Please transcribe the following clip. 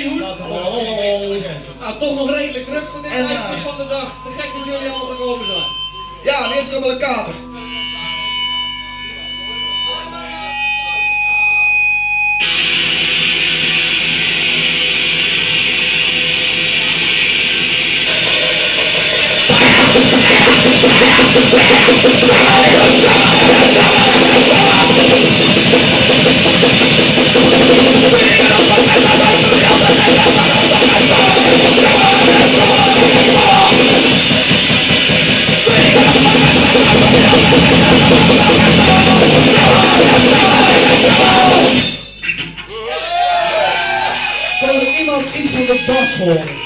Hey, hoe? Oh, nou, toch nog redelijk druk voor dit En, eh, van de dag. Te gek dat jullie allemaal gekomen zijn. Ja, heeft er allemaal een kater. Kan er iemand iets van de bas horen?